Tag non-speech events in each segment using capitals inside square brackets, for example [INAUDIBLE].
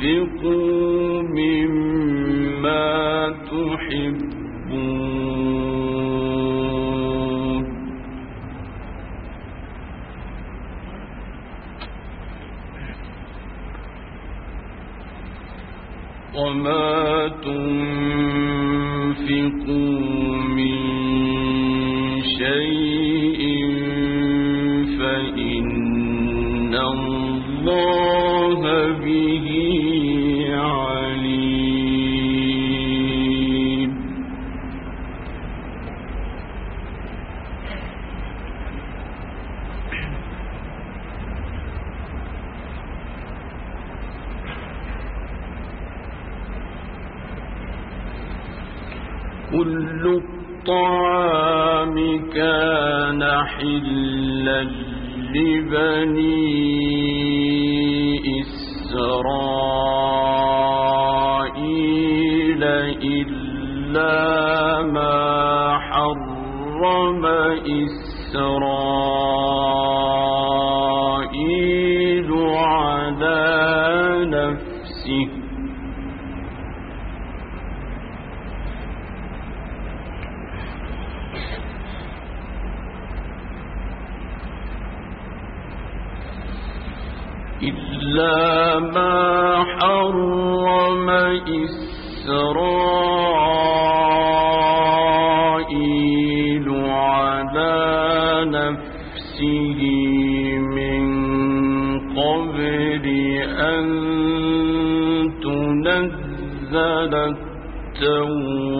تنفقوا مما تحبون. وما تنفقوا من شيء فإن الله به إلا ما حرم إسرائيل على نفسه من قبل أن تنزل التوراة.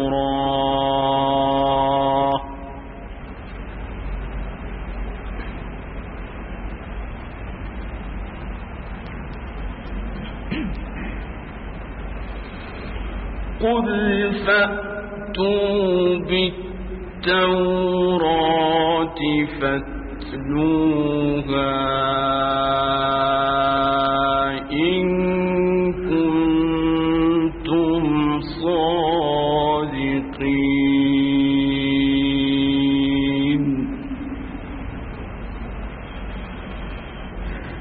قل فأتوا بالتوراة فاتلوها إن كنتم صادقين.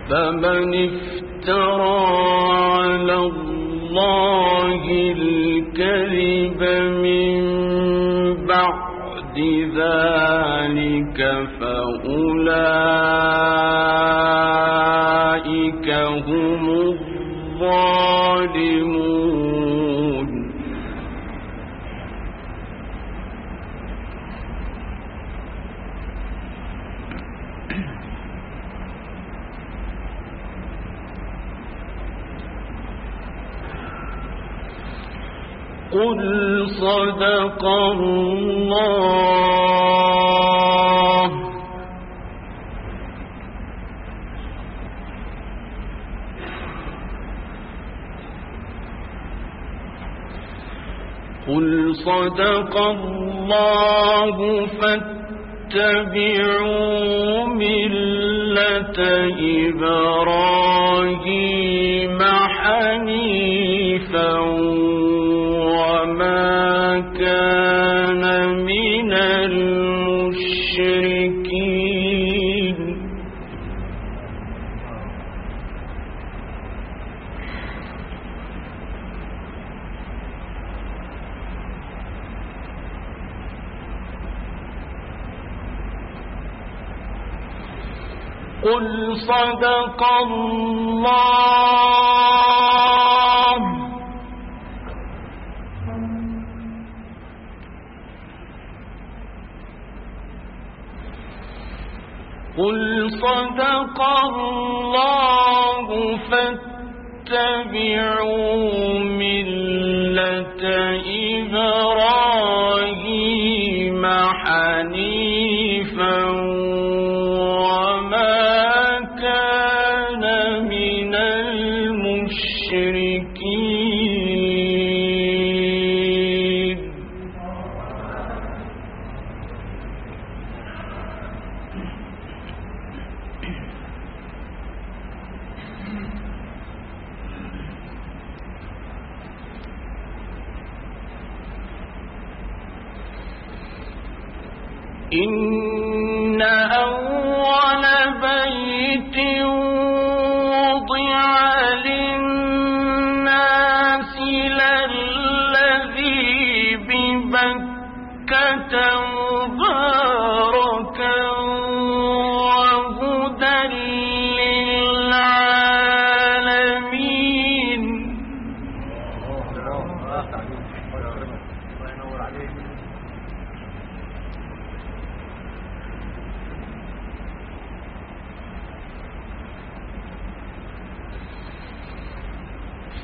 فمن افترى على الله الكذب من بعد ذلك فأولئك هم الظالمون صدق الله. قل صدق الله فاتبعوا ملة إبراهيم صدق الله. قل صدق الله فاتبعوا ملة إبراهيم حنيفا.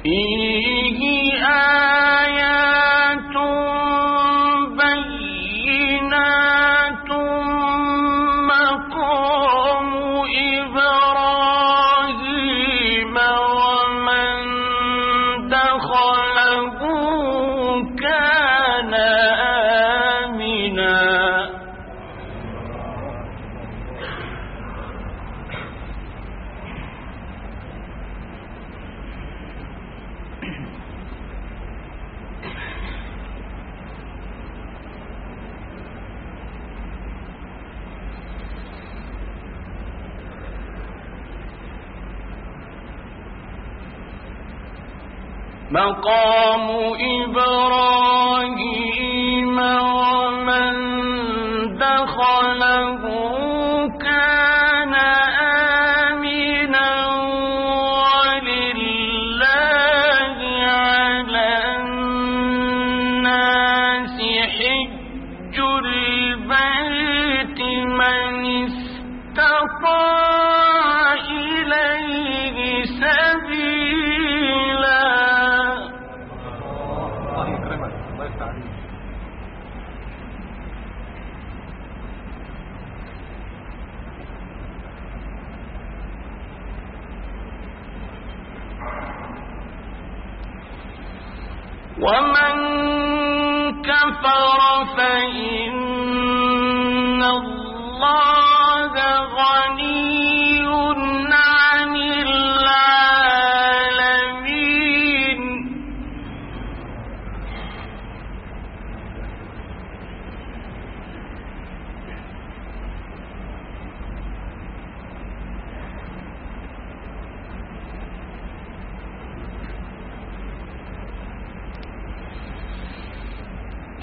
مقام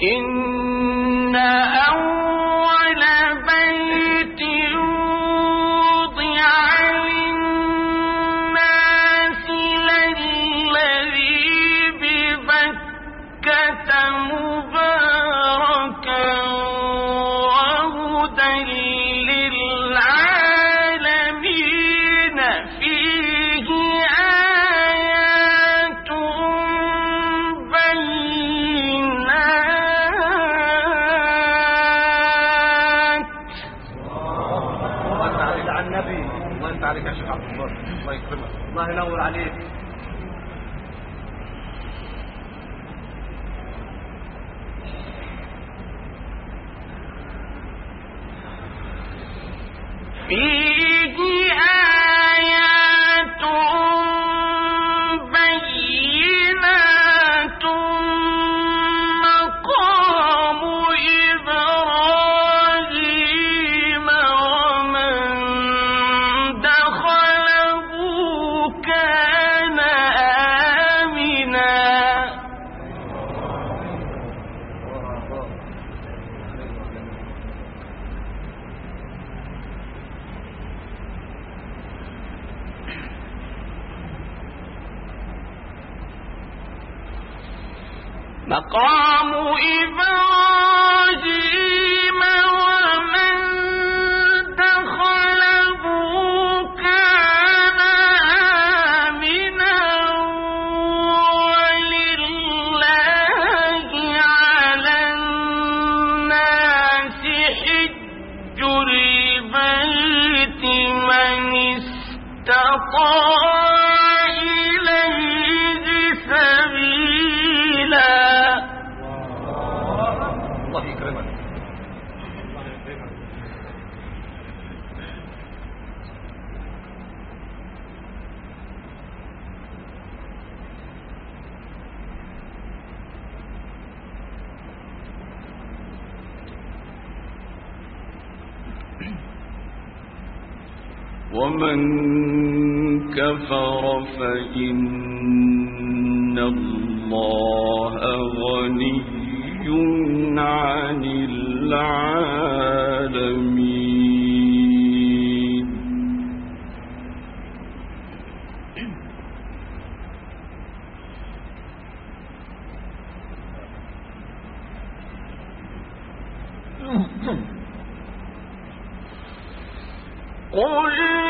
إن في من كفر فإن الله غني عن العالمين [COUGHS] قل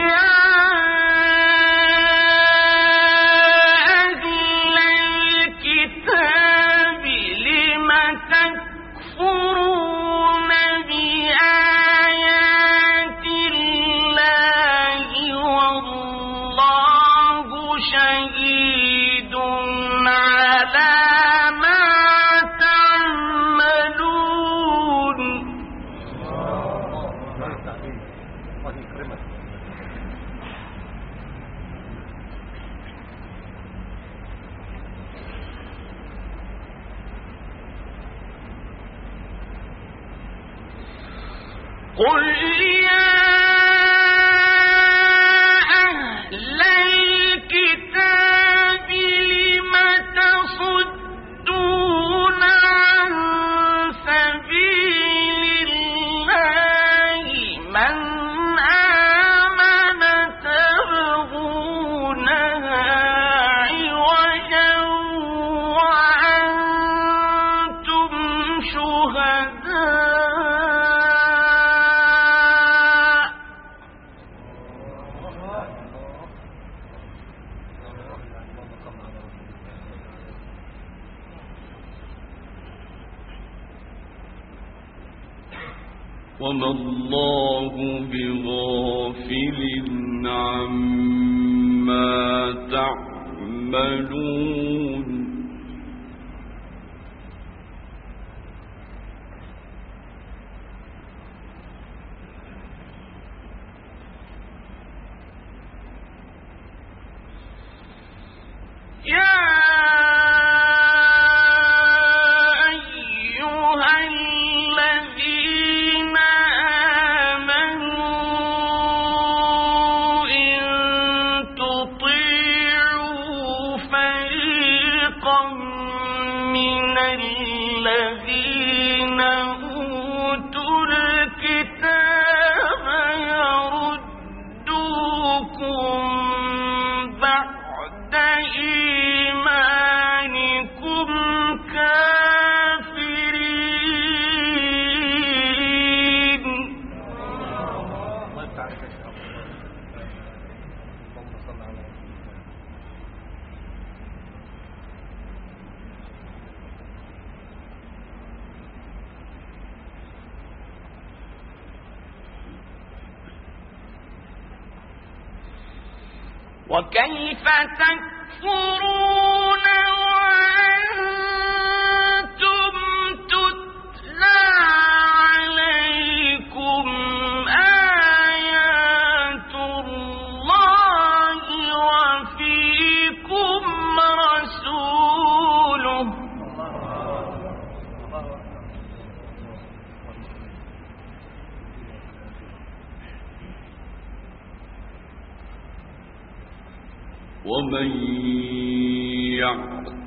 وكيف تكفرون؟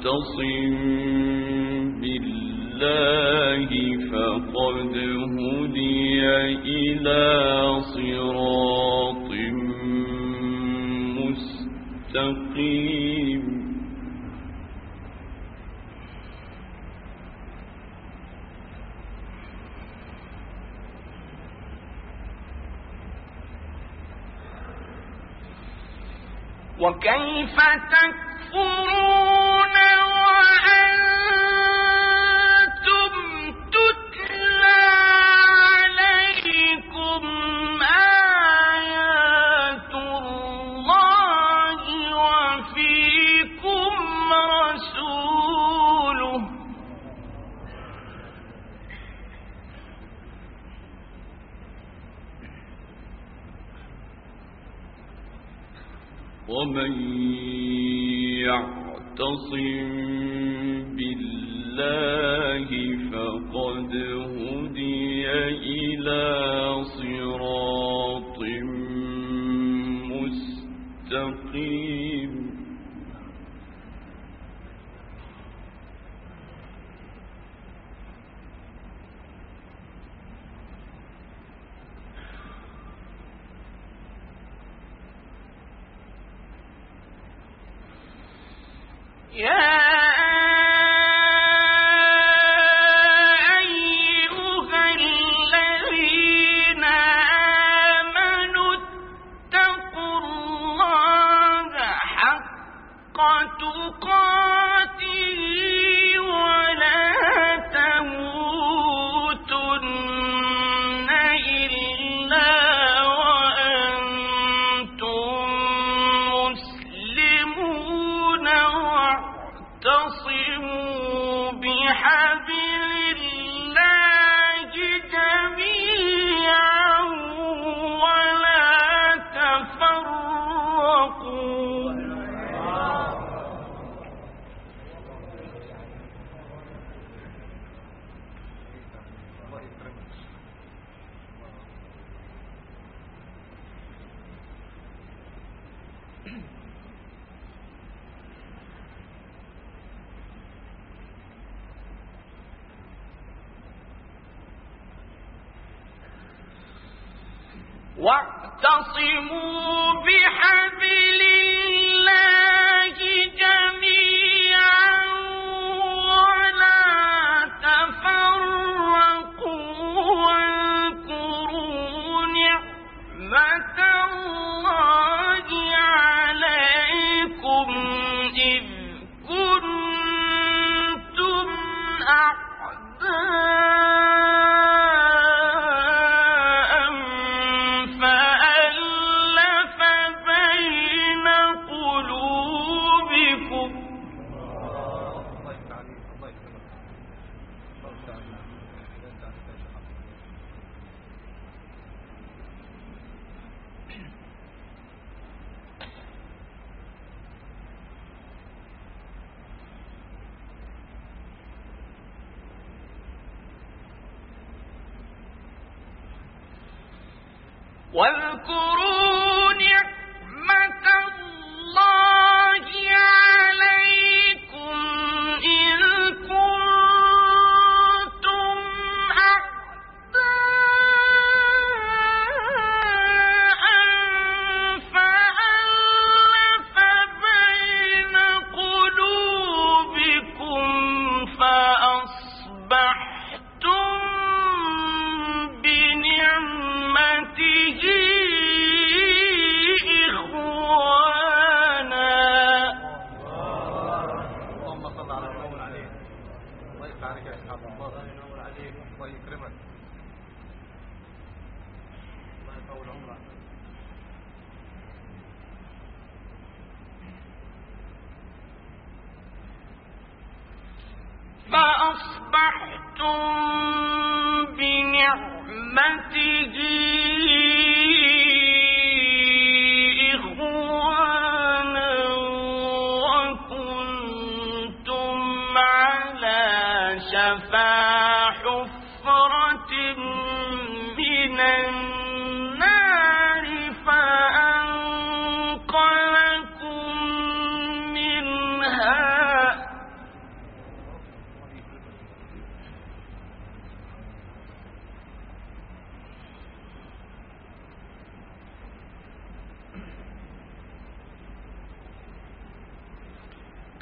يعتصم بالله فقد هدي إلى صراط مستقيم وكيف تكفرون Yeah. واعتصموا بحبل واذكروا عليك الله الله يطول عمرك فأصبحتم بنعمته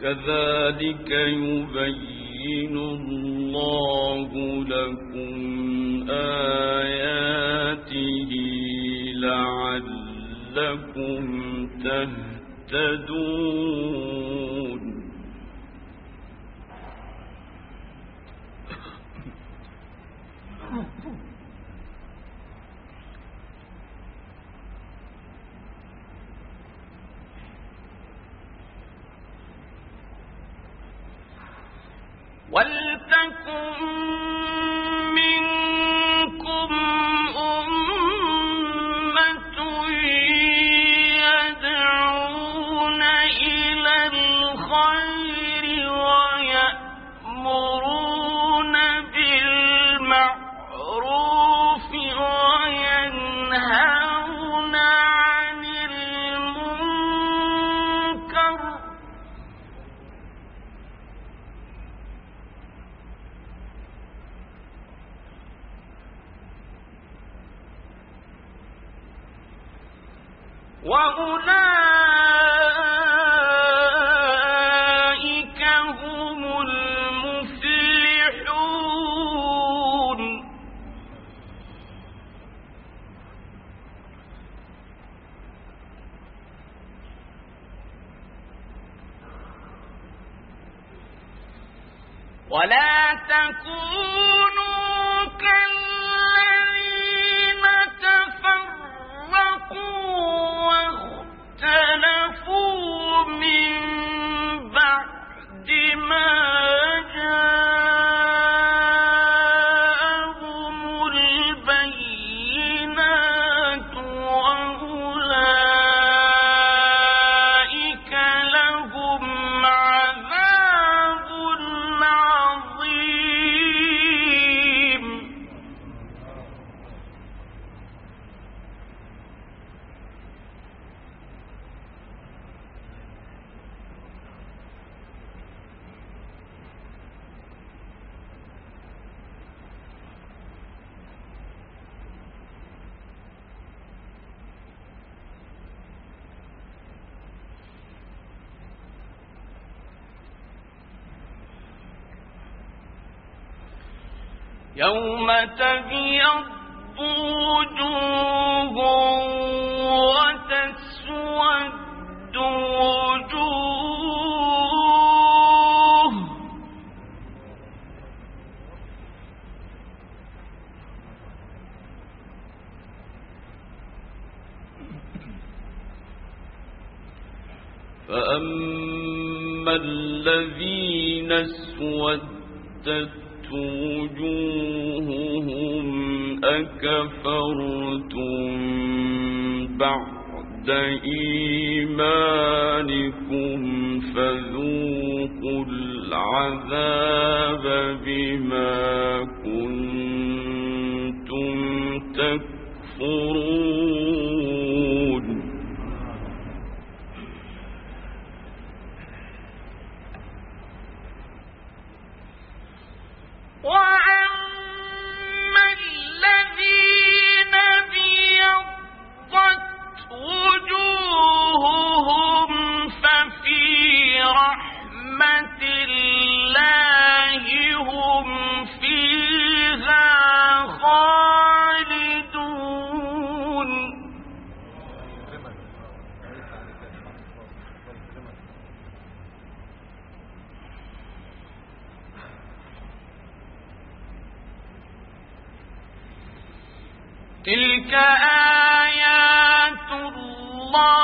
كذلك يبين الله لكم آياته لعلكم تهتدون. وأولئك يوم تبيض وجوه وتسود وجوه. فأما الذين اسودت وجوههم أكفرتم بعد إيمانكم فذوقوا العذاب بما كنتم تكفرون. تلك آيات الله.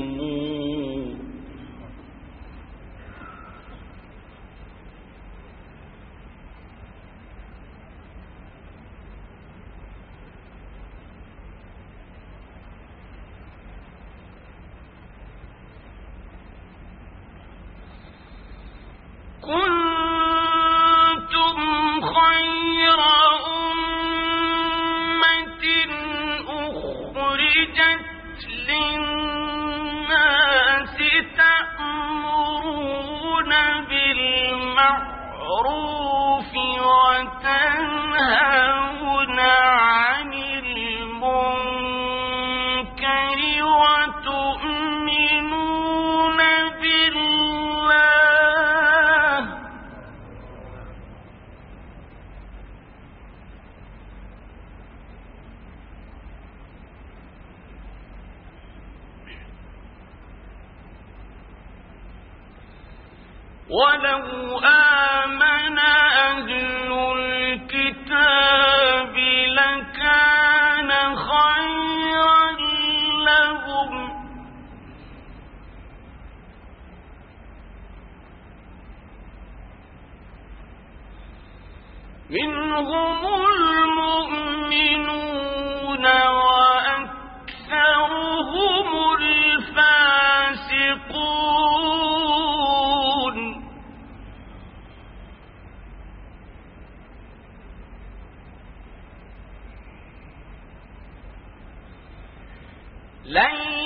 لن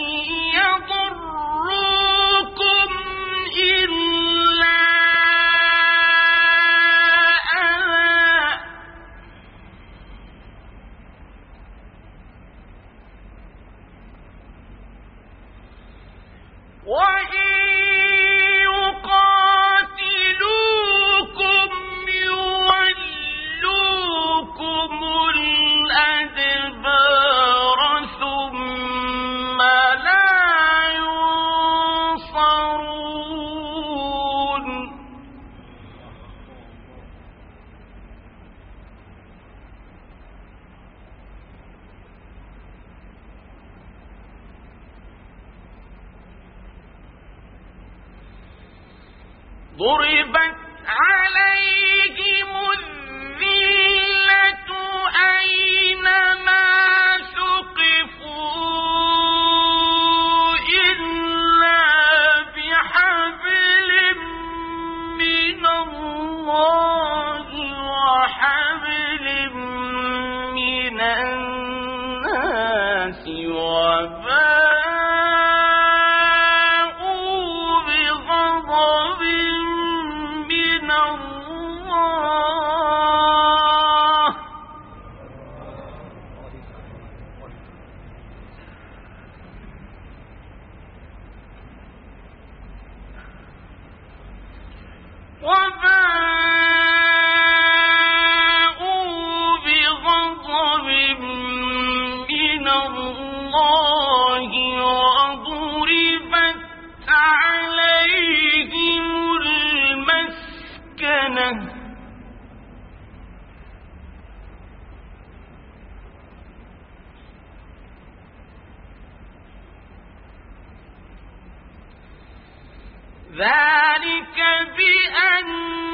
ذلك بأن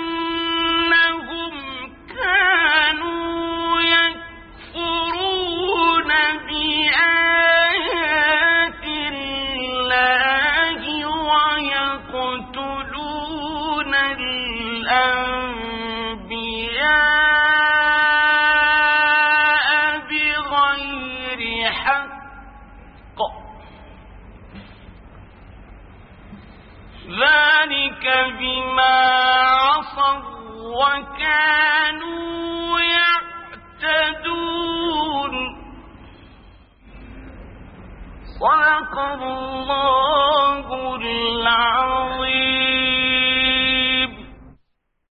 الله العظيم.